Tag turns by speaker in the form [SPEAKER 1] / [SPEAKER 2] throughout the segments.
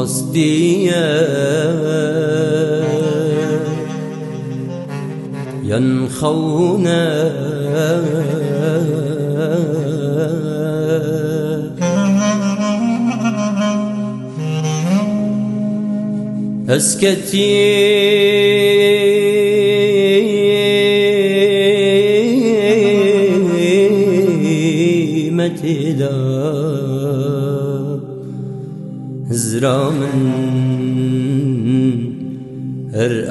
[SPEAKER 1] راستية ينخونا أسكتي. متلا زرامن هر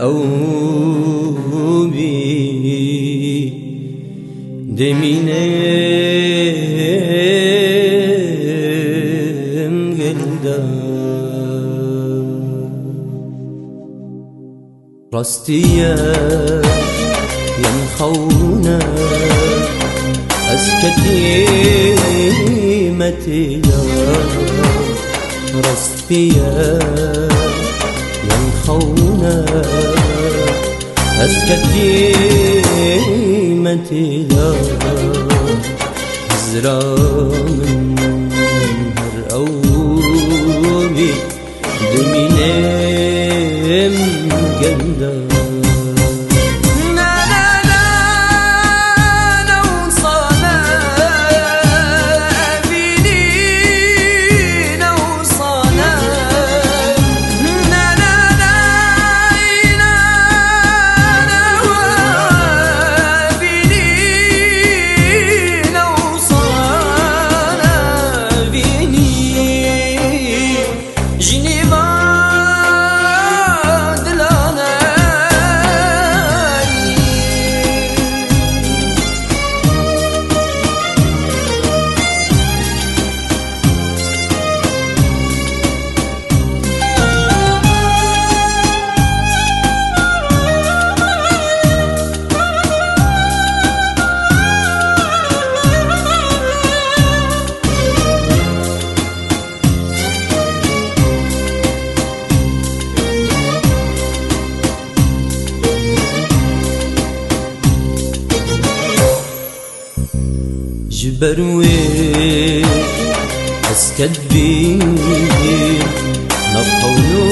[SPEAKER 1] بي دمينم قلدا راستية ينخونا أسكتي متيا راستية ينخونا أسكتي متيا زرا من هر أوبي دمينم قلدا
[SPEAKER 2] لا
[SPEAKER 1] جبروي بي نقولو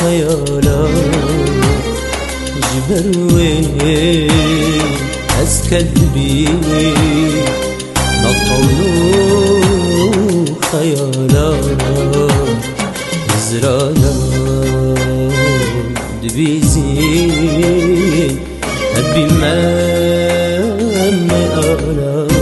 [SPEAKER 1] خيالا. جبروي بي نقولو خيالا. زرانا دبيزي أبي
[SPEAKER 2] love.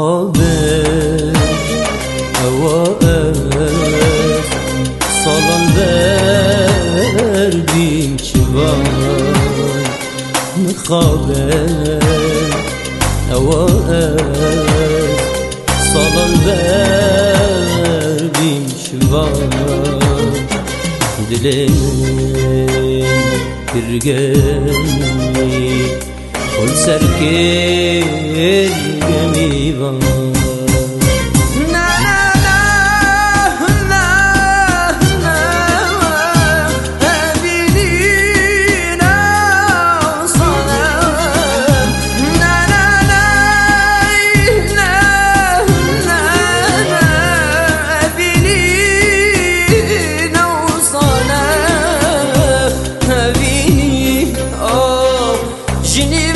[SPEAKER 2] haber Evaev Salam verdim ki
[SPEAKER 1] vay Ne haber Evaev Salam verdim ki vay Dileğim bir gelmeyi كل سركي الجميبة Genie